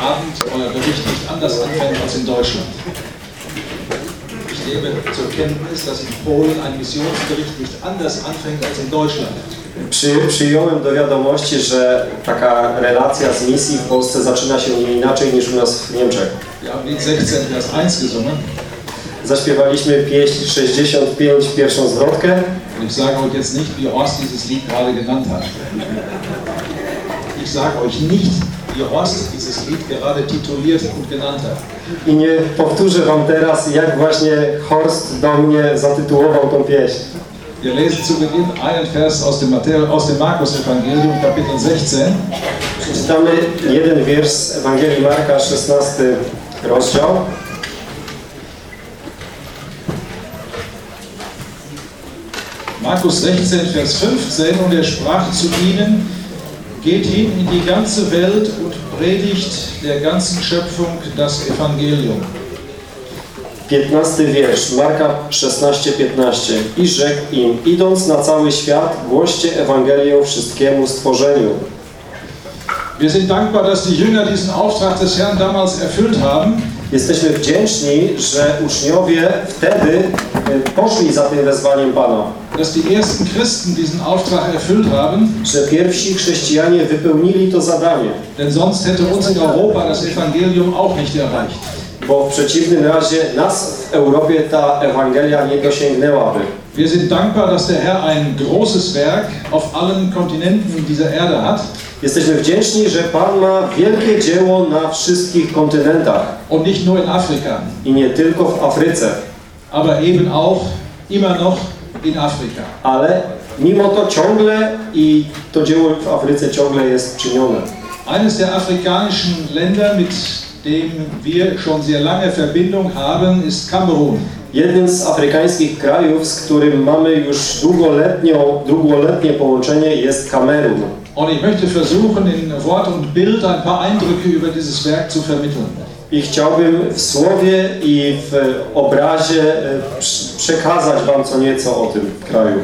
Abend euer Bericht nicht anders anfängt als in Deutschland. Ich nehme zur Kenntnis, dass in Polen ein Missionsbericht nicht anders anfängt als in Deutschland. Przy, przyjąłem do wiadomości, że taka relacja z misji w Polsce zaczyna się inaczej niż u nas w Niemczech. Wir haben Lied 16, Vers 1 gesungen. Zaśpiewaliśmy pieśń 65, pierwszą zwrotkę. Ich sage euch jetzt nicht, wie Horst dieses Lied gerade genannt hat. Ich sage euch nicht, Horst dieses Lied gerade tituliert und genannt hat. I nie powtórzę Wam teraz, jak właśnie Horst do mnie zatytułował tą pieśń. Wir lesen zu Beginn einen Vers aus dem, Matthäus, aus dem Markus-Evangelium, Kapitel 16. Czytamy jeden wiersz z Ewangelii Marka, 16 rozdział. Markus 16, Vers 15, und er sprach zu ihnen, geht hin in die ganze Welt und predigt der ganzen Schöpfung das Evangelium. 15 wiersz, Marka 16, 15. I rzekł im, idąc na cały świat, głoście Ewangelię wszystkiemu stworzeniu. Wir sind dankbar, dass die Jünger diesen Auftrag des Herrn damals erfüllt haben. Jesteśmy wdzięczni, że uczniowie wtedy e, poszli za tym wezwaniem Pana. Dass die ersten Christen diesen Auftrag erfüllt haben, Że pierwsi chrześcijanie wypełnili to zadanie. denn sonst hätte uns in Europa das Evangelium auch nicht erreicht. Bo w przeciwnym razie nas w Europie ta Ewangelia nie dosięgnęłaby. Wir sind dankbar, dass der Herr ein großes Werk auf allen Kontinenten dieser Erde hat Jesteśmy wdzięczni, że Pan ma wielkie dzieło na wszystkich kontynentach und nicht nur in Afrika, i nie tylko w Afryce. aber eben auch immer noch. Ale mimo to ciągle i to dzieło w Afryce ciągle jest czynione. Eines der afrikanischen Länder, mit dem wir schon sehr lange Verbindung haben, ist Kamerun. Jednym z afrykańskich krajów, z którym mamy już długoletnią, długoletnie połączenie jest Kamerun. Und ich möchte versuchen, in Wort und Bild ein paar Eindrücke über dieses Werk zu vermitteln. I chciałbym w słowie i w obrazie e, przekazać Wam co nieco o tym kraju.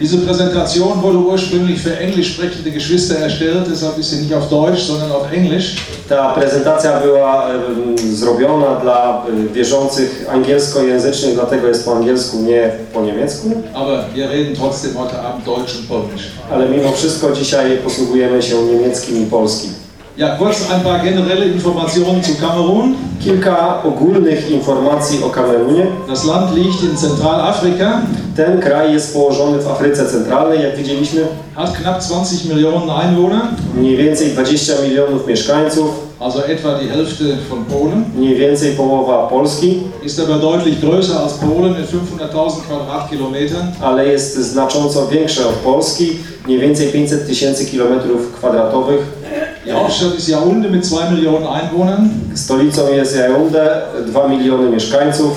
Diese Präsentation wurde ursprünglich für englisch sprechende Geschwister erstellt, deshalb ist sie nicht auf Deutsch, sondern auf Englisch. Ta prezentacja była em, zrobiona dla e, wierzących angielskojęzycznych, dlatego jest po angielsku, nie po niemiecku. Aber wir reden trotzdem heute Abend Deutsch und Polnisch. Ale mimo wszystko dzisiaj posługujemy się niemieckim i polskim. Ja, kurz ein paar generelle Informationen zu Kamerun. Kilka ogólnych informacji o Kamerunie. Das Land liegt in Zentralafrika, Ten kraj jest położony w Afryce Centralnej, jak widzieliśmy. hat knapp 20 Millionen Einwohner, Mniej więcej 20 milionów mieszkańców, also etwa die Hälfte von Polen, mniej więcej połowa Polski, ist aber deutlich größer als Polen mit 500.000 Quadratkilometern. ale jest znacząco większe od Polski, mniej więcej 500 tysięcy kilometrów kwadratowych. Die Hauptstadt ist Yaoundé mit 2 Millionen Einwohnern. Stolicą jest Yaoundé, 2 miliony mieszkańców.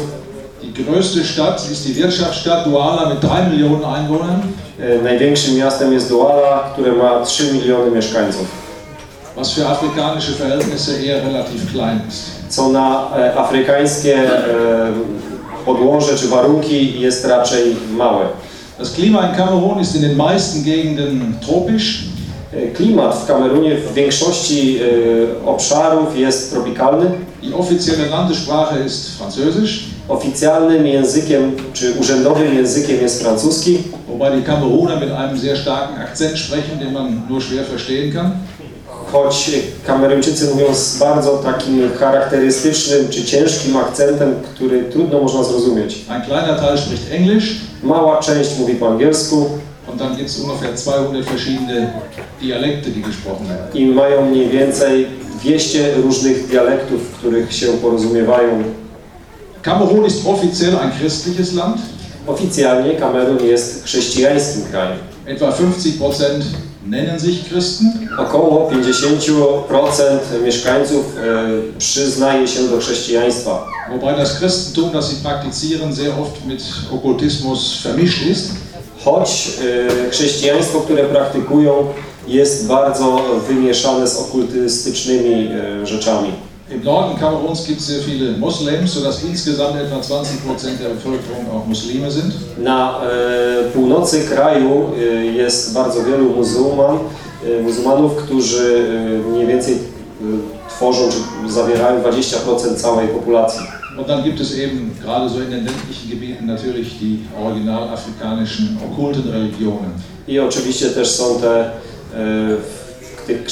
Die größte Stadt ist die Wirtschaftsstadt Douala mit 3 Millionen Einwohnern. Największym miastem jest Douala, które ma 3 miliony mieszkańców, was für afrikanische Verhältnisse eher relativ klein ist. co na e, afrykańskie podłoże czy warunki jest raczej małe. Das Klima in Kamerun ist in den meisten Gegenden tropisch. E, Klimat w Kamerunie w większości e, obszarów jest tropikalny. Die offizielle Landessprache ist Französisch, Oficjalnym językiem czy urzędowym językiem jest francuski, wobei die Kameruner mit einem sehr starken Akzent sprechen, den man nur schwer verstehen kann. choć Kameruńczycy mówią z bardzo takim charakterystycznym czy ciężkim akcentem, który trudno można zrozumieć. Ein kleiner Teil spricht Englisch Mała część mówi po angielsku und dann gibt es ungefähr 200 verschiedene Dialekte, die gesprochen werden. i mają mniej więcej 200 różnych dialektów, w których się porozumiewają. Kamerun ist offiziell ein christliches Land. Oficjalnie Kamerun jest chrześcijańskim krajem. Etwa 50% nennen sich Christen. Około 50% mieszkańców e, przyznaje się do chrześcijaństwa. Wobei das Christentum, das sie praktizieren, sehr oft mit Okkultismus vermischt ist. Choć e, chrześcijaństwo, które praktykują, jest bardzo wymieszane z okultystycznymi e, rzeczami. Im Norden Kameruns gibt es sehr viele Moslems, sodass insgesamt etwa 20% der Bevölkerung auch Muslime sind. Na e, północy kraju e, jest bardzo wielu muzułman, e, muzułmanów, którzy mniej więcej tworzą czy zawierają 20% całej populacji. Und dann gibt es eben gerade so in den ländlichen Gebieten natürlich die original afrikanischen okkulten Religionen. I oczywiście też są te e, w tych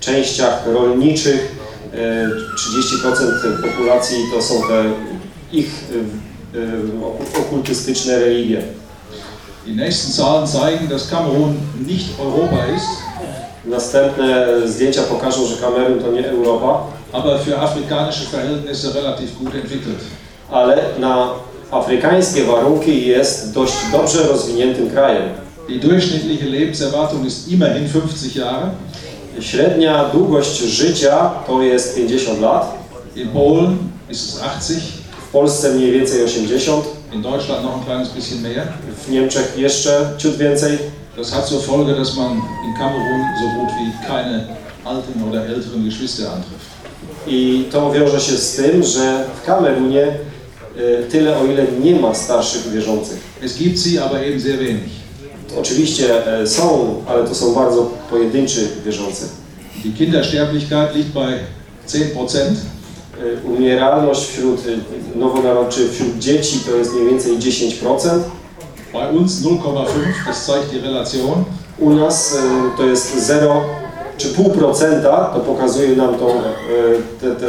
częściach rolniczych e, 30% populacji to są te ich e, e, oku- okultystyczne religie. Die nächsten Zahlen zeigen, dass Kamerun nicht Europa ist, Następne zdjęcia pokażą, że Kamerun to nie Europa, aber für afrikanische Verhältnisse relativ gut entwickelt. ale na afrykańskie warunki jest dość dobrze rozwiniętym krajem. Die durchschnittliche Lebenserwartung ist immerhin 50 Jahre. Średnia długość życia to jest 50 lat, In Polen ist es 80, w Polsce mniej więcej 80, in Deutschland noch ein kleines bisschen mehr. w Niemczech jeszcze ciut więcej. Das hat zur Folge, dass man in Kamerun so gut wie keine alten oder älteren Geschwister antrifft. I to wiąże się z tym, że w Kamerunie y, tyle o ile nie ma starszych wierzących. Es gibt sie, aber eben sehr wenig. Oczywiście e, są, ale to są bardzo pojedynczy wierzący. Die Kindersterblichkeit liegt bei 10%. Y, Umieralność wśród nowonarodzonych, wśród dzieci to jest mniej więcej 10%. Bei uns 0,5, das zeigt die Relation. U nas y, to jest 0 czy pół procenta, to pokazuje nam tą, y, te, te,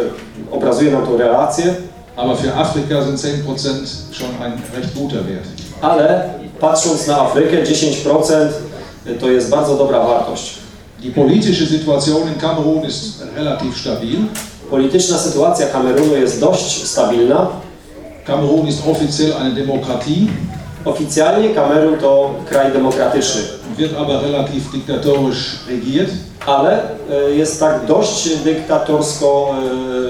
obrazuje nam tą relację, Aber für Afrika sind 10% schon ein recht guter Wert. ale patrząc na Afrykę 10% to jest bardzo dobra wartość. Die politische Situation in Kamerun ist relativ stabil. Polityczna sytuacja Kamerunu jest dość stabilna. Kamerun ist offiziell eine Demokratie, Oficjalnie Kamerun to kraj demokratyczny, wird aber relativ diktatorisch regiert, ale y, jest tak dość dyktatorsko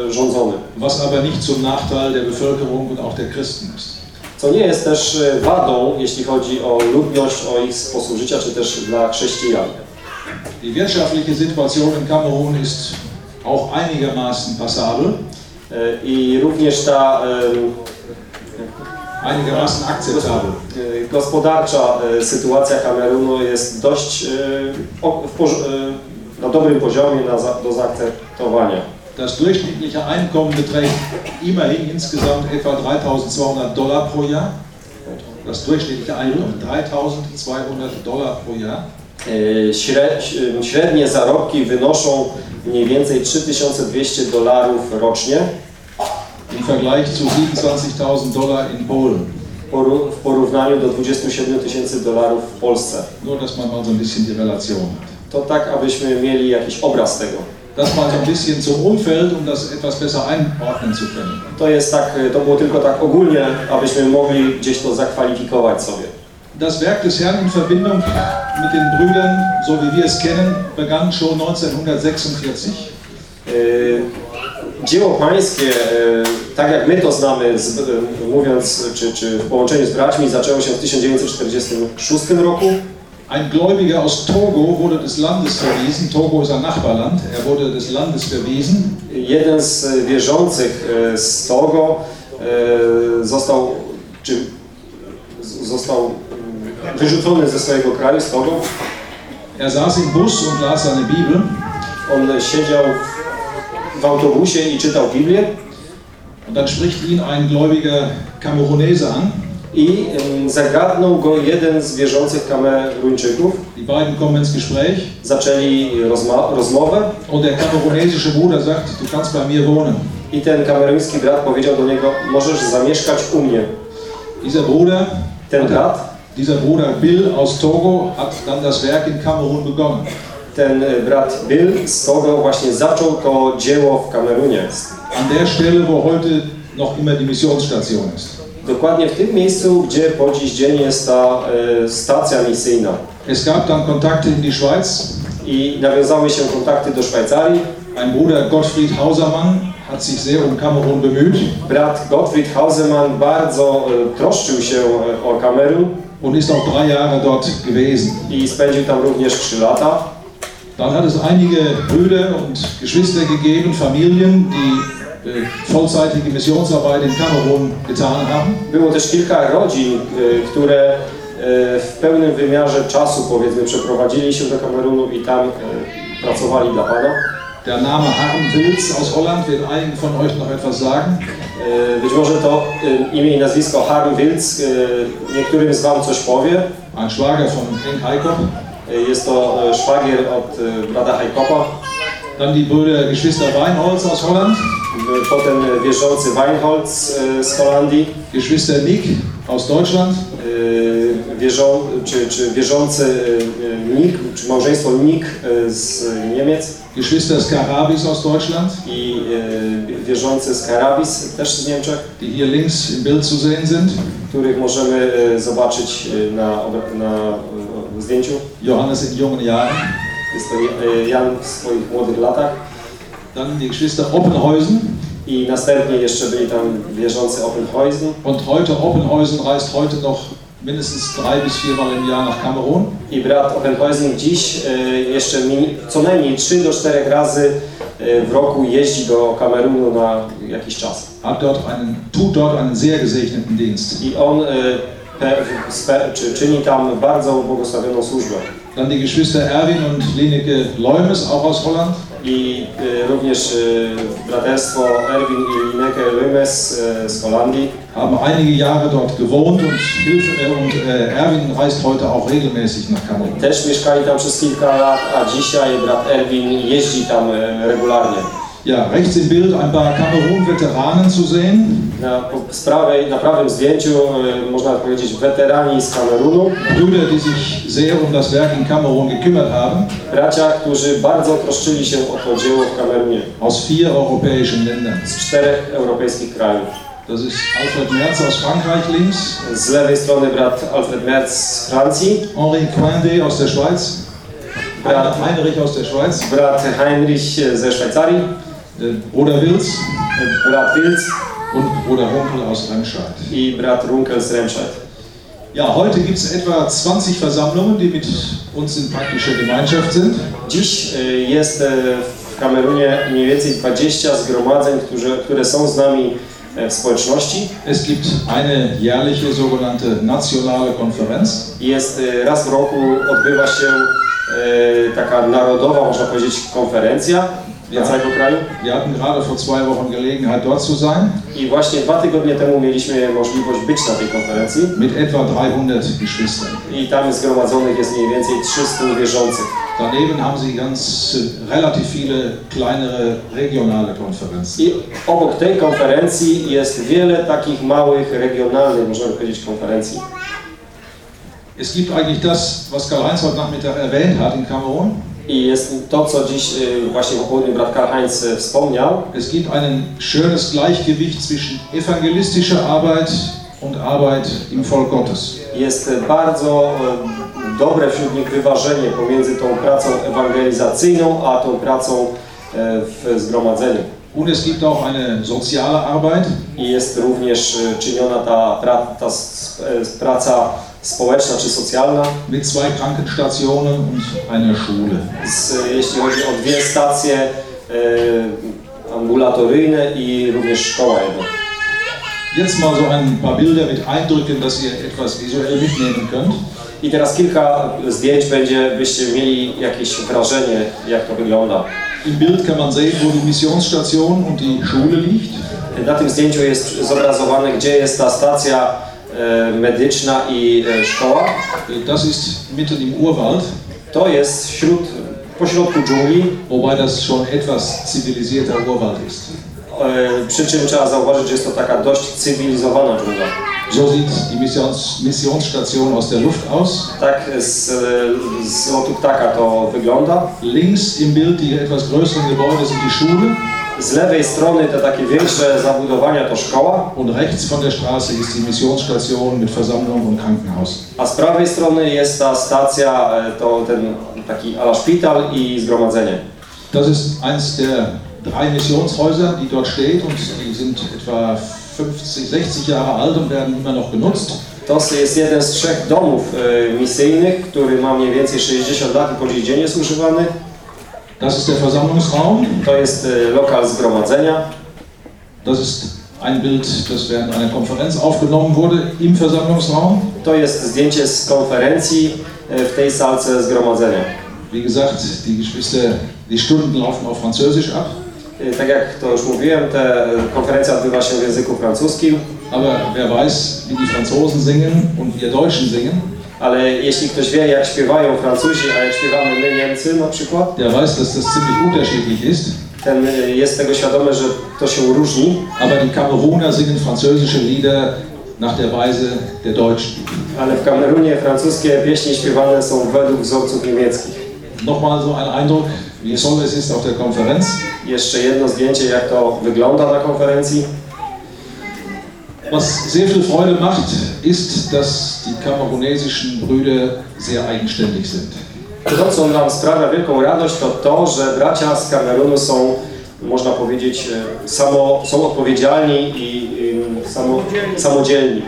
y, rządzony. was aber nicht zum Nachteil der Bevölkerung und auch der Christen ist. Co nie jest też y, wadą, jeśli chodzi o ludność, o ich sposób życia, czy też dla chrześcijan. Die wirtschaftliche Situation in Kamerun ist auch einigermaßen passabel, I również ta einigermaßen akzeptabel. gospodarcza y, sytuacja Kamerunu jest dość porz- y, na dobrym poziomie do zaakceptowania. Das durchschnittliche Einkommen beträgt immerhin insgesamt etwa 3200 Dollar pro Jahr. Das durchschnittliche Einkommen 3200 Dollar pro Jahr. Śre- Średnie zarobki wynoszą mniej więcej 3200 dolarów rocznie Im Vergleich zu 27.000 Dollar in Polen. w porównaniu do 27 tysięcy dolarów w Polsce. Nur, dass man mal so ein bisschen die Relation hat. To tak, abyśmy mieli jakiś obraz tego. Das mal so ein bisschen zum Umfeld, um das etwas besser einordnen zu können. To jest tak, to było tylko tak ogólnie, abyśmy mogli gdzieś to zakwalifikować sobie. Das Werk des Herrn in Verbindung mit den Brüdern, so wie wir es kennen, begann schon 1946. Y, Dzieło pańskie, y, tak jak my to znamy, z, y, mówiąc, czy, czy w połączeniu z braćmi, zaczęło się w 1946 roku. Ein Gläubiger aus Togo wurde des Landes verwiesen. Togo ist ein Nachbarland. Er wurde des Landes verwiesen. Jeden z wierzących y, z Togo został, czy został y, wyrzucony ze swojego kraju, z Togo. Er saß im Bus und las seine Bibel. On siedział w, w autobusie i czytał Biblię Und dann spricht ihn ein gläubiger Kamerunese an. i zagadnął go jeden z wierzących Kameruńczyków. Die beiden kommen ins Gespräch. Zaczęli rozmowę Und der kamerunesische Bruder sagt, du kannst bei mir wohnen. i ten kameruński brat powiedział do niego, możesz zamieszkać u mnie. Dieser Bruder, Ten brat, dieser Bruder Bill aus Togo hat dann das Werk in Kamerun begonnen. Ten y, brat Bill z Togo właśnie zaczął to dzieło w Kamerunie. An der Stelle, wo heute noch immer die Missionsstation ist. Dokładnie w tym miejscu, gdzie po dziś dzień jest ta y, stacja misyjna. Es gab dann Kontakte in die Schweiz. I nawiązały się kontakty do Szwajcarii. Ein Bruder Gottfried Hausermann hat sich sehr um Kamerun bemüht Brat Gottfried Hausemann bardzo y, troszczył się y, o Kamerun und ist auch drei Jahre dort gewesen. i spędził tam również 3 lata. Dann hat es einige Brüder und Geschwister gegeben, Familien, die äh, vollzeitige Missionsarbeit in Kamerun getan haben. Było też kilka rodzin, y, które y, w pełnym wymiarze czasu, powiedzmy, przeprowadzili się do Kamerunu i tam y, pracowali dla Pana. Der Name Harm Wils aus Holland wird einigen von euch noch etwas sagen. Być może to imię i nazwisko Harm Wilc e, niektórym z Wam coś powie. Ein Schwager von Henk Heikop. E, Jest to e, szwagier od e, brata Hajkopa, Dann die Brüder Geschwister Weinholz aus Holland. potem wierzący Weinholz z Holandii, Geschwister Nick aus Deutschland. wierzą, czy, czy wierzący Nik, czy małżeństwo Nik e, z Niemiec Geschwister Skarabis aus Deutschland, i wierzący z Karabis, też z Niemczech, die hier links im Bild zu sehen sind. których możemy zobaczyć na, na zdjęciu. Johannes in jungen Jahren. Jest to e, Jan w swoich młodych latach. Dann die Geschwister Oppenhäusen. I następnie jeszcze byli tam wierzący Oppenhäusen. Und heute, Oppenhäusen reist heute noch mindestens drei bis viermal im Jahr nach Kamerun. I brat Oppenhäusen dziś e, jeszcze co najmniej 3 do 4 razy e, w roku jeździ do Kamerunu na jakiś czas. Hat dort einen, tut dort einen sehr gesegneten Dienst. I on czy, czyni tam bardzo błogosławioną służbę. Dann die Geschwister Erwin und Leneke Leumes, auch aus Holland. I e, również e, braterstwo Erwin i Lineke Lymes e, z Holandii. Haben einige Jahre dort gewohnt und, Hilfe, äh, und äh, Erwin reist heute auch regelmäßig nach Kamerun. Też mieszkali tam przez kilka lat, a dzisiaj brat Erwin jeździ tam e, regularnie. Ja, rechts im Bild ein paar Kamerun-Veteranen zu sehen. Na, z prawej, na prawym zdjęciu e, można powiedzieć weterani z Kamerunu, Brüder, die sich sehr um das Werk in Kamerun gekümmert haben, bracia, którzy bardzo troszczyli się o to dzieło w Kamerunie. Aus vier europäischen Ländern. z czterech europejskich krajów. Das ist Alfred Merz aus Frankreich links, Z lewej strony brat Alfred Merz z Francji, Henri Coindé aus der Schweiz, brat, Heinrich aus der Schweiz, brat Heinrich ze Szwajcarii, Bruder Wils brat Wilc und Bruder Runkel aus Remscheid. i brat Runkel z Remscheid. Ja, heute gibt es etwa 20 Versammlungen, die mit uns in praktischer Gemeinschaft sind. Dziś e, jest e, w Kamerunie mniej więcej 20 zgromadzeń, które, które są z nami e, w społeczności. Es gibt eine jährliche sogenannte nationale Konferenz. Jest raz w roku odbywa się taka narodowa, można powiedzieć, konferencja całego kraju. Wir hatten gerade vor zwei Wochen Gelegenheit, dort zu sein, I właśnie dwa tygodnie temu mieliśmy możliwość być na tej konferencji mit etwa 300 Geschwistern. i tam zgromadzonych jest mniej więcej 300 wierzących. Daneben haben sie ganz relativ viele kleinere regionale Konferenzen. I obok tej konferencji jest wiele takich małych, regionalnych, można by powiedzieć, konferencji. Es gibt eigentlich das, was Karl-Heinz heute Nachmittag erwähnt hat in Kamerun. I jest to, co dziś y, właśnie po południu brat Karl-Heinz y, wspomniał. Es gibt ein schönes Gleichgewicht zwischen evangelistischer Arbeit und Arbeit im Volk Gottes. Jest bardzo y, dobre wśród nich wyważenie pomiędzy tą pracą ewangelizacyjną, a tą pracą w zgromadzeniu. Und es gibt auch eine soziale Arbeit. I jest również czyniona ta, ta y, praca społeczna czy socjalna, mit zwei Krankenstationen und einer Schule. z, jeśli chodzi o dwie stacje y, ambulatoryjne i również szkoła jedna. Jetzt mal so ein paar Bilder mit Eindrücken, dass ihr etwas visuell mitnehmen könnt. I teraz kilka zdjęć będzie, byście mieli jakieś wrażenie, jak to wygląda. Im Bild kann man sehen, wo die Missionsstation und die Schule liegt. Na tym zdjęciu jest zobrazowane, gdzie jest ta stacja e, medyczna i e, szkoła. Das ist mitten im Urwald, To jest wśród, pośrodku dżungli, wobei das schon etwas zivilisierter Urwald ist. e, przy czym trzeba zauważyć, że jest to taka dość cywilizowana dżungla. So sieht die Missions Missionsstation aus der Luft aus. Tak z, z lotu ptaka to wygląda. Links im Bild die etwas größeren Gebäude sind die Schule Z lewej strony te takie większe zabudowania to szkoła, und rechts von der Straße ist die Missionsstation mit Versammlung und Krankenhaus. a z prawej strony jest ta stacja, e, to ten taki ala szpital i zgromadzenie. Das ist eines der drei Missionshäuser, die dort steht und die sind etwa 50, 60 Jahre alt und werden immer noch genutzt. To jest jeden z trzech domów e, misyjnych, który ma mniej więcej 60 lat i po dziś dzień jest używany. Das ist der Versammlungsraum. To jest e, lokal zgromadzenia. Das ist ein Bild, das während einer Konferenz aufgenommen wurde im Versammlungsraum. To jest zdjęcie z konferencji e, w tej salce zgromadzenia. Wie gesagt, die Geschwister Die Stunden laufen auf Französisch ab, Y, Tak jak to już mówiłem, te konferencja odbywa się w języku francuskim, aber wer weiß, wie die Franzosen singen und wir Deutschen singen, ale jeśli ktoś wie, jak śpiewają Francuzi, a jak śpiewamy my Niemcy na przykład, der weiß, dass das ziemlich unterschiedlich ist. ten y, jest tego świadomy, że to się różni, Aber die Kameruner singen französische Lieder nach der Weise der Deutschen. ale w Kamerunie francuskie pieśni śpiewane są według wzorców niemieckich. Nochmal so ein Eindruck, wie toll es ist auf der Konferenz. Jeszcze jedno zdjęcie, jak to wygląda na konferencji. Was sehr viel Freude macht, ist, dass die kamerunesischen Brüder sehr eigenständig sind. To, co nam sprawia wielką radość, to to, że bracia z Kamerunu są, można powiedzieć, e, samo, są odpowiedzialni i samo, samodzielni.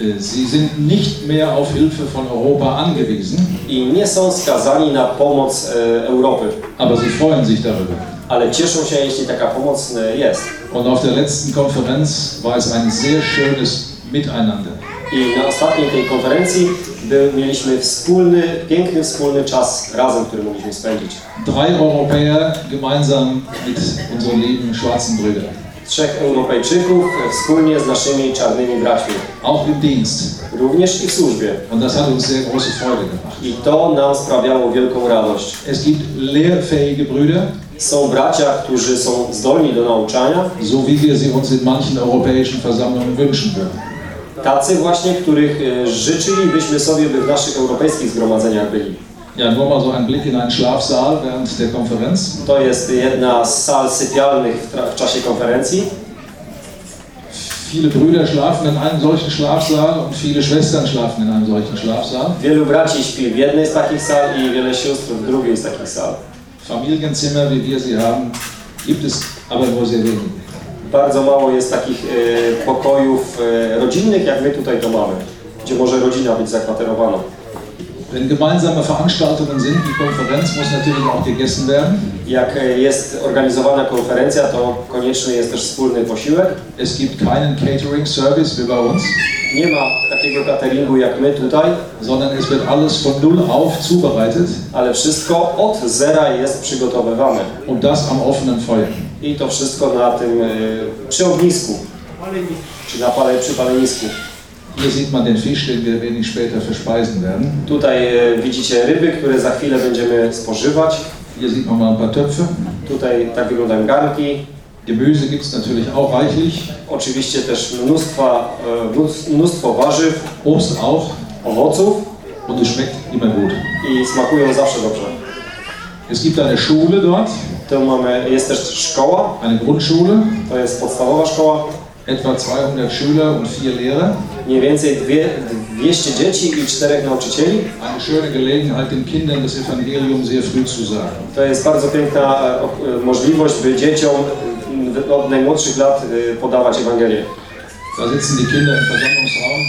Äh, Sie sind nicht mehr auf Hilfe von Europa angewiesen, I nie są skazani na pomoc e, Europy, aber sie freuen sich darüber. Ale cieszą się, jeśli taka pomoc jest. Und auf der letzten Konferenz war es ein sehr schönes Miteinander. I na ostatniej tej konferencji był, mieliśmy wspólny, piękny wspólny czas razem, który mogliśmy spędzić. Drei Europäer gemeinsam mit unseren lieben schwarzen Brüdern. Trzech Europejczyków wspólnie z naszymi czarnymi braćmi, Auch im Dienst. również i w służbie. Und das hat uns sehr große Freude gemacht. I to nam sprawiało wielką radość. Es gibt lehrfähige Brüder, Są bracia, którzy są zdolni do nauczania, so wie wir sie uns in manchen europäischen Versammlungen wünschen würden. tacy właśnie, których e, życzylibyśmy sobie, by w naszych europejskich zgromadzeniach byli. Ja, nur mal so ein Blick in einen Schlafsaal während der Konferenz. To jest jedna z sal sypialnych w, w czasie konferencji. Viele Brüder schlafen in einem solchen Schlafsaal und viele Schwestern schlafen in einem solchen Schlafsaal. Wielu braci śpi w jednej z takich sal i wiele sióstr w drugiej z takich sal. Familienzimmer, wie wir sie haben, gibt es aber nur sehr. Bardzo mało jest takich e, pokojów e, rodzinnych, jak my tutaj to mamy, gdzie może rodzina być zakwaterowana. Wenn gemeinsame Veranstaltungen sind, die Konferenz muss natürlich auch gegessen werden. Jak e, jest organizowana konferencja, to konieczny jest też wspólny posiłek. Es gibt keinen Catering Service wie bei uns, Nie ma takiego cateringu jak my tutaj, sondern es wird alles von Null auf zubereitet ale wszystko od zera jest przygotowywane. und das am offenen Feuer. I to wszystko na tym, e, przy ognisku, czy na pale, przy palenisku. Hier sieht man den Fisch, den wir wenig später verspeisen werden. Tutaj e, widzicie ryby, które za chwilę będziemy spożywać. Hier sieht man mal ein paar Töpfe. Tutaj tak wyglądają garnki. Gemüse gibt es natürlich auch reichlich, Oczywiście też mnóstwa, e, mnóstw- mnóstwo warzyw, Obst auch owoców und es schmeckt immer gut. i smakują zawsze dobrze. Es gibt eine Schule dort, Tu mamy, jest też szkoła, eine Grundschule, to jest podstawowa szkoła. etwa 200 Schüler und vier Lehrer. Mniej więcej dwie, 200 dzieci i czterech nauczycieli. Eine schöne Gelegenheit, den Kindern das Evangelium sehr früh zu sagen. To jest bardzo piękna e, e, możliwość, by dzieciom e, od najmłodszych lat podawać Ewangelię. Da sitzen die Kinder im Versammlungsraum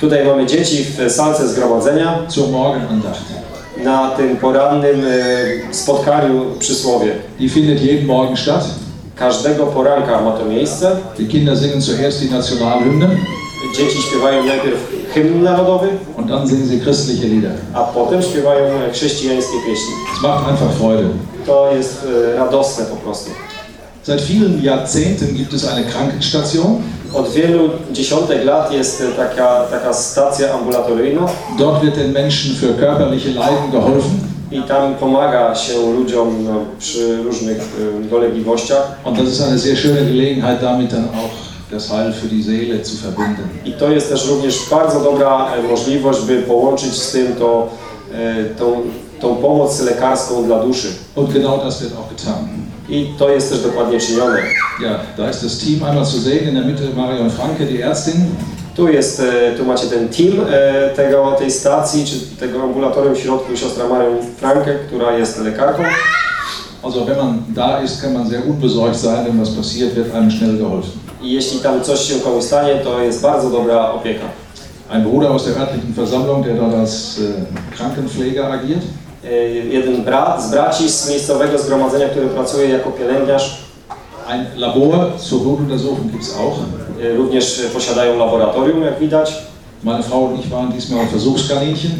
Tutaj mamy dzieci w salce zgromadzenia zur Morgenandacht. na tym porannym spotkaniu przysłowie. Die findet jeden Morgen statt. Każdego poranka ma to miejsce. Die Kinder singen zuerst die Nationalhymne Dzieci śpiewają najpierw hymn narodowy, und dann singen sie christliche Lieder. a potem śpiewają chrześcijańskie pieśni. Es macht einfach Freude. To jest e, radosne po prostu. Seit vielen Jahrzehnten gibt es eine Krankenstation. Od wielu dziesiątek lat jest e, taka, taka stacja ambulatoryjna Dort wird den Menschen für körperliche Leiden geholfen. i tam pomaga się ludziom no, przy różnych e, dolegliwościach. Und das ist eine sehr schöne Gelegenheit, damit dann auch das Heil für die Seele zu verbinden. I to jest też również bardzo dobra e, możliwość, by połączyć z tym to, e, tą, tą pomoc lekarską dla duszy. Und genau das wird auch getan. I to jest też dokładnie czynione. Ja, da ist das Team einmal zu sehen, in der Mitte Marion Franke, die Ärztin. Tu jest, e, tu macie ten team tego, tej stacji, czy tego ambulatorium w środku, siostra Marion Franke, która jest lekarką. Also wenn man da ist, kann man sehr unbesorgt sein, wenn was passiert, wird einem schnell geholfen. I jeśli tam coś się komuś stanie, to jest bardzo dobra opieka. Ein Bruder aus der örtlichen Versammlung, der dort als äh, Krankenpfleger agiert. E, Jeden brat z braci z miejscowego zgromadzenia, który pracuje jako pielęgniarz, Ein Labor zur Blutuntersuchung gibt es auch. e, również posiadają laboratorium, jak widać. Meine Frau und ich waren diesmal Versuchskaninchen.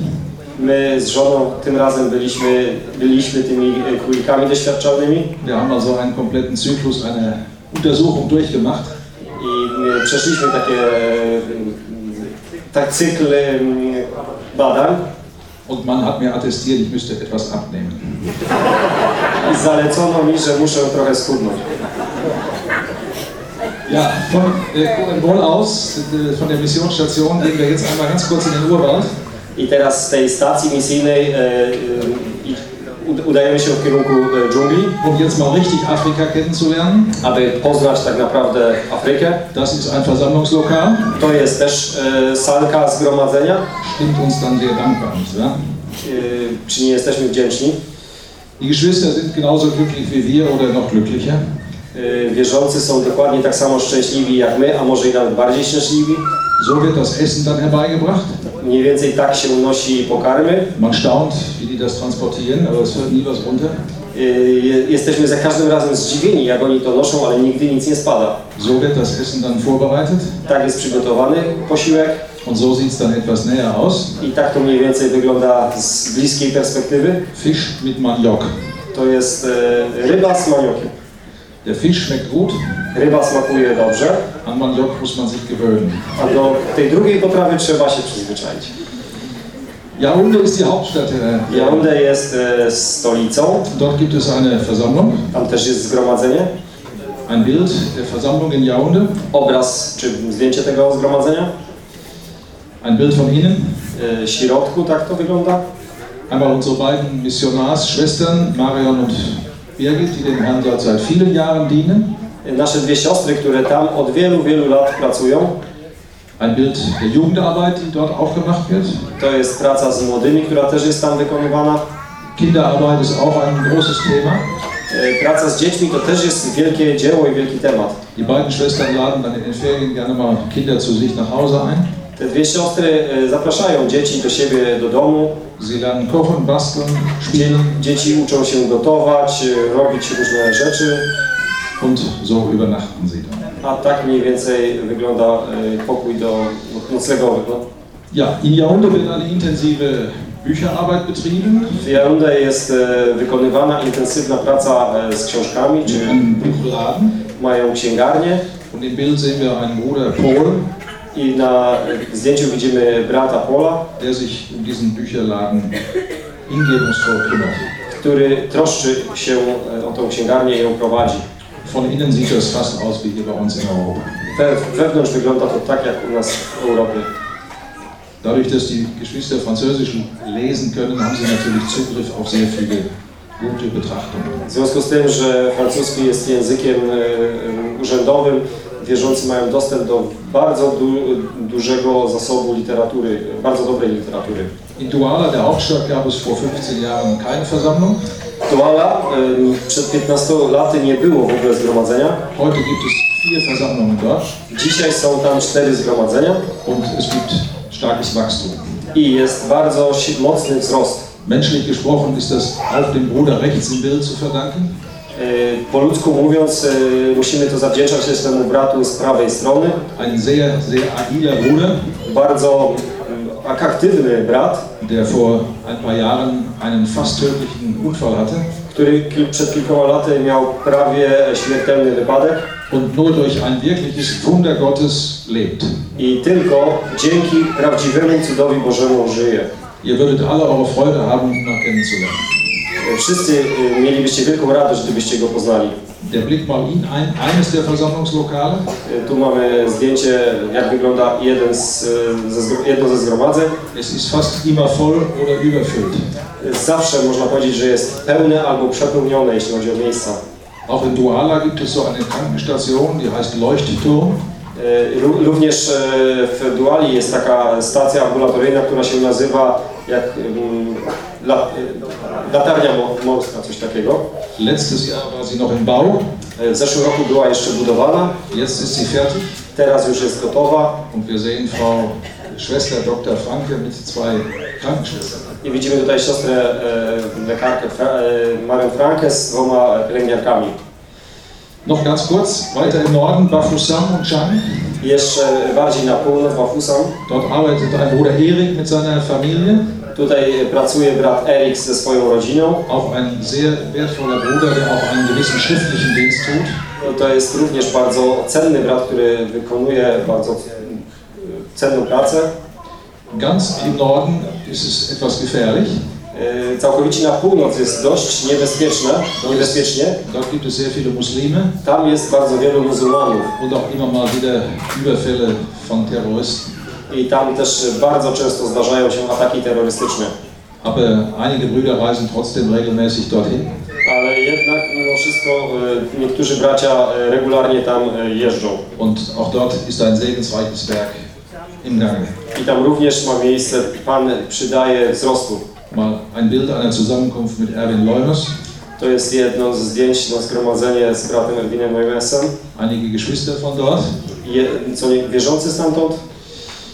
My z żoną tym razem byliśmy, byliśmy tymi e, królikami doświadczalnymi Wir haben also einen kompletten Zyklus, eine Untersuchung durchgemacht. I e, przeszliśmy takie e, tak cykl e, badań Und man hat mir attestiert, ich müsste etwas abnehmen. i zalecono mi, że muszę trochę schudnąć. Ja, von äh, Gol aus, äh, von der Missionsstation, gehen wir jetzt einmal ganz kurz in den Urwald. I teraz z tej stacji misyjnej e, e, udajemy się w kierunku e, dżungli, um jetzt mal richtig Afrika kennenzulernen. aby poznać tak naprawdę Afrykę. Das ist ein Versammlungslokal. To jest też e, salka zgromadzenia. Stimmt uns dann sehr dankbar, nicht wahr? E, czy nie jesteśmy wdzięczni? Die Geschwister sind genauso glücklich wie wir oder noch glücklicher. E, wierzący są dokładnie tak samo szczęśliwi jak my, a może i nawet bardziej szczęśliwi. So wird das Essen dann herbeigebracht. Mniej więcej tak się unosi pokarmy. Man staunt, wie die das transportieren, aber es fällt nie was runter. Je- jesteśmy za każdym razem zdziwieni, jak oni to noszą, ale nigdy nic nie spada. So wird das Essen dann vorbereitet. Tak jest przygotowany posiłek Und so sieht es dann etwas näher aus. i tak to mniej więcej wygląda z bliskiej perspektywy. Fisch mit Maniok. To jest e, ryba z maniokiem. Der Fisch schmeckt gut, Ryba smakuje dobrze, an Maniok muss man sich gewöhnen. a do tej drugiej potrawy trzeba się przyzwyczaić. Yaoundé ist die Hauptstadt. äh, Jaunde jest e, stolicą, Dort gibt es eine Versammlung, tam też jest zgromadzenie. ein Bild der Versammlung in Yaoundé, Obraz czy zdjęcie tego zgromadzenia. ein Bild von Ihnen. E, środku tak to wygląda. Einmal unsere beiden Missionarsschwestern, Marion und Birgit, die dem Herrn seit vielen Jahren dienen. Nasze dwie siostry, które tam od wielu, wielu lat pracują. Ein Bild der Jugendarbeit, die dort auch gemacht wird. To jest praca z młodymi, która też jest tam wykonywana. Kinderarbeit ist auch ein großes Thema. E, Praca z dziećmi to też jest wielkie dzieło i wielki temat. Die beiden Schwestern laden dann in den Ferien gerne mal Kinder zu sich nach Hause ein. Te dwie siostry e, zapraszają dzieci do siebie do domu. Sie lernen kochen, basteln, spielen dzieci uczą się gotować, robić różne rzeczy. und so übernachten sie dann. A tak mniej więcej wygląda e, pokój do noclegowy. No. Ja, in Yaoundé wird eine intensive Bücherarbeit betrieben. W Yaoundé jest e, wykonywana intensywna praca e, z książkami, czy Ein Buchladen. mają księgarnię. Und im Bild sehen wir einen Bruder Paul, I na zdjęciu widzimy brata Pola, der sich um diesen Bücherladen hingebungsvoll kümmert. który troszczy się e, o tą księgarnię i ją prowadzi. Von innen sieht das fast aus wie hier bei uns in Europa. We, wewnątrz wygląda to tak jak u nas w Europie. Dadurch, dass die Geschwister Französisch lesen können, haben sie natürlich Zugriff auf sehr viele gute Betrachtungen. W związku z tym, że francuski jest językiem e, e, urzędowym, wierzący mają dostęp do bardzo du, dużego zasobu literatury, bardzo dobrej literatury. In Douala, der Hauptstadt, gab es vor 15 Jahren keine Versammlung. Douala em, przed 15 laty nie było w ogóle zgromadzenia. Heute gibt es vier Versammlungen dort Dzisiaj są tam cztery zgromadzenia und es gibt starkes Wachstum. i jest bardzo mocny wzrost. Menschlich gesprochen ist das auch dem Bruder rechts im Bild zu verdanken. E, Po ludzku mówiąc, e, musimy to zawdzięczać też temu bratu z prawej strony. Ein sehr, sehr agiler Bruder, Bardzo em, aktywny brat, der vor ein paar Jahren einen fast tödlichen Unfall hatte który przed kilkoma laty miał prawie śmiertelny wypadek und nur durch ein wirkliches Wunder Gottes lebt. i tylko dzięki prawdziwemu cudowi Bożemu żyje. Ihr würdet alle eure Freude haben, ihn noch kennenzulernen. Wszyscy y, mielibyście wielką radość, gdybyście go poznali. Der Blick mal in ein, eines der Versammlungslokale. Y, Tu mamy zdjęcie, jak wygląda jeden z, y, ze, jedno ze zgromadzeń. Es ist fast immer voll oder überfüllt. Zawsze można powiedzieć, że jest pełne albo przepełnione, jeśli chodzi o miejsca. Auch in Douala gibt es so eine Krankenstation, die heißt Leuchtturm. Ró- Również w Duali jest taka stacja ambulatoryjna, która się nazywa jak ym, la, y, latarnia mo- morska, coś takiego. Letztes Jahr war sie noch im Bau, Y, W zeszłym roku była jeszcze budowana, jetzt ist sie fertig. teraz już jest gotowa Und wir sehen Frau Schwester Dr. Franke mit zwei Krankenschwestern. i widzimy tutaj siostrę e, lekarkę Fra, e, Marię Frankę z dwoma pielęgniarkami. Noch ganz kurz, weiter im Norden, Bafoussam und Chang. Jeszcze bardziej na północ, Wafusam, Dort arbeitet ein Bruder Erik mit seiner Familie. Tutaj pracuje brat Erik ze swoją rodziną. Auch ein sehr wertvoller Bruder, der auch einen gewissen schriftlichen Dienst tut. No, To jest również bardzo cenny brat, który wykonuje bardzo cenną pracę. Ganz im Norden ist es etwas gefährlich. E, Całkowicie na północ jest dość niebezpieczne, niebezpiecznie. Dort gibt es sehr viele Muslime Tam jest bardzo wielu muzułmanów und auch immer mal wieder Überfälle von Terroristen. I tam też bardzo często zdarzają się ataki terrorystyczne. Aber einige Brüder reisen trotzdem regelmäßig dorthin. Ale jednak mimo wszystko e, niektórzy bracia e, regularnie tam e, jeżdżą. Und auch dort ist ein segensreiches Werk im Gange. I tam również ma miejsce, Pan przydaje wzrostu. Mal ein Bild einer Zusammenkunft mit Erwin Leumers. To jest jedno z zdjęć na zgromadzenie z bratem Erwinem Neumesem. Einige Geschwister von dort. Je, co nie, wierzący stamtąd.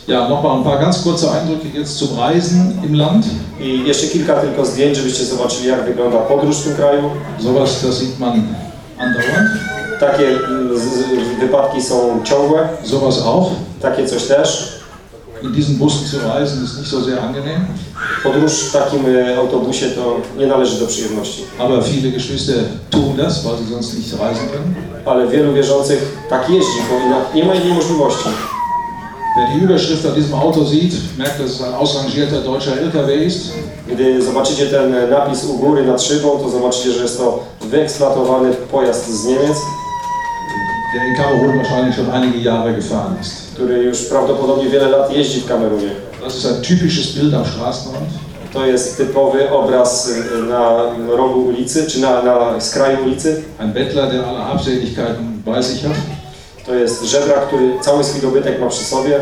Ja, nochmal ein paar ganz kurze Eindrücke jetzt zum Reisen im Land. I jeszcze kilka tylko zdjęć, żebyście zobaczyli jak wygląda podróż w tym kraju. Sowas, das sieht man andauernd. Takie mm, wypadki są ciągłe, Sowas auch. takie coś też. In diesen Bussen zu reisen ist nicht so sehr angenehm. Podróż w takim e, autobusie to nie należy do przyjemności. Aber viele Geschwister tun das, weil sie sonst nicht reisen können. Ale wielu wierzących tak jeździ, bo nie ma innej możliwości. Wer die Überschrift an diesem Auto sieht, merkt, dass es ein ausrangierter deutscher LKW ist. Gdy zobaczycie ten napis u góry nad szybą, to zobaczycie, że jest to wyeksploatowany pojazd z Niemiec, der in Kamerun wahrscheinlich schon einige Jahre gefahren ist. który już prawdopodobnie wiele lat jeździ w Kamerunie. Das ist ein typisches Bild am Straßenrand. To jest typowy obraz e, na rogu ulicy, czy na, na skraju ulicy. Ein Bettler, der alle Habseligkeiten bei sich hat. To jest żebrak, który cały swój dobytek ma przy sobie.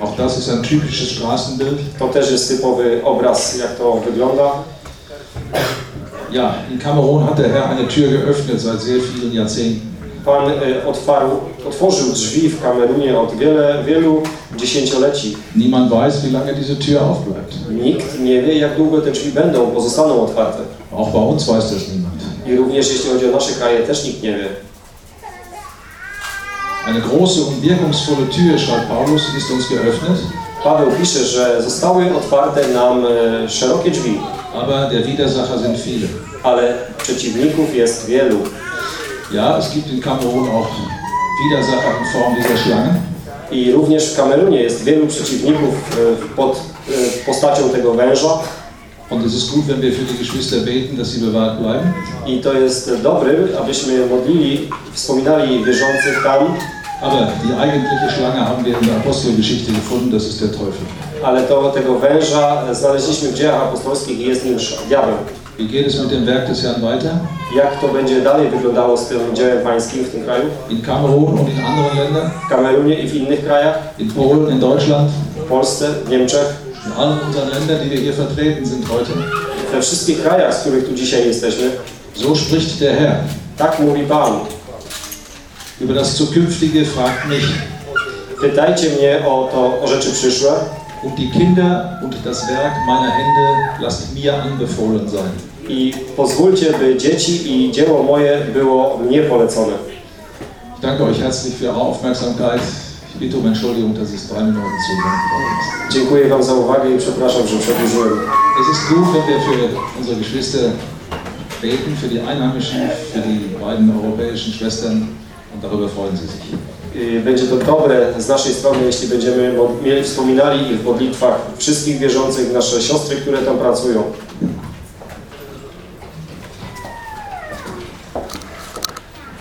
Auch das ist ein typisches Straßenbild. To też jest typowy obraz, jak to wygląda. Ja, in Kamerun hat der Herr eine Tür geöffnet seit sehr vielen Jahrzehnten. Pan e, otwarł, otworzył drzwi w Kamerunie od wiele, wielu dziesięcioleci. Niemand weiß, wie lange diese Tür aufbleibt. Nikt nie wie, jak długo te drzwi będą, pozostaną otwarte. Auch bei uns weiß das niemand. I również jeśli chodzi o nasze kraje, też nikt nie wie. Eine große und wirkungsvolle Tür, schreibt Paulus, ist uns geöffnet, Paweł pisze, że zostały otwarte nam e, szerokie drzwi, aber der Widersacher sind viele. ale przeciwników jest wielu. Ja, es gibt in Kamerun auch Widersacher in Form dieser Schlange. I również w Kamerunie jest wielu przeciwników e, pod e, postacią tego węża. Und es ist gut, wenn wir für die Geschwister beten, dass sie bewahrt bleiben. I to jest dobry, abyśmy modlili, wspominali wierzących tam, Aber die eigentliche Schlange haben wir in der Apostelgeschichte gefunden, das ist der Teufel. ale to, tego węża znaleźliśmy w dziejach apostolskich i jest nim diabeł. Wie geht es mit dem Werk des Herrn weiter? Jak to będzie dalej wyglądało z tym dziełem pańskim w tym kraju? In Kamerun und in anderen Ländern, W Kamerunie i w innych krajach? in Polen, in Deutschland, W Polsce, w Niemczech? in allen unseren Ländern, die wir hier vertreten sind heute. We wszystkich krajach, z których tu dzisiaj jesteśmy. So spricht der Herr. Tak mówi Pan. Über das Zukünftige fragt mich Pytajcie mnie o to, o rzeczy przyszłe und die Kinder und das Werk meiner Hände lasst mir anbefohlen sein. i pozwólcie, by dzieci i dzieło moje było mnie polecone. Ich danke euch herzlich für Eure Aufmerksamkeit. Ich bitte um Entschuldigung, dass es drei Minuten zu lang ist. Dziękuję Wam za uwagę i przepraszam, że przedłużyłem. Es ist gut, wenn wir für unsere Geschwister beten, für die Einheimischen, für die beiden europäischen Schwestern Y, Będzie to dobre z naszej strony, jeśli będziemy mieli, wspominali ich w modlitwach wszystkich wierzących, nasze siostry, które tam pracują.